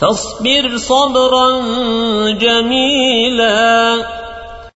فاصبر صبرا جميلا.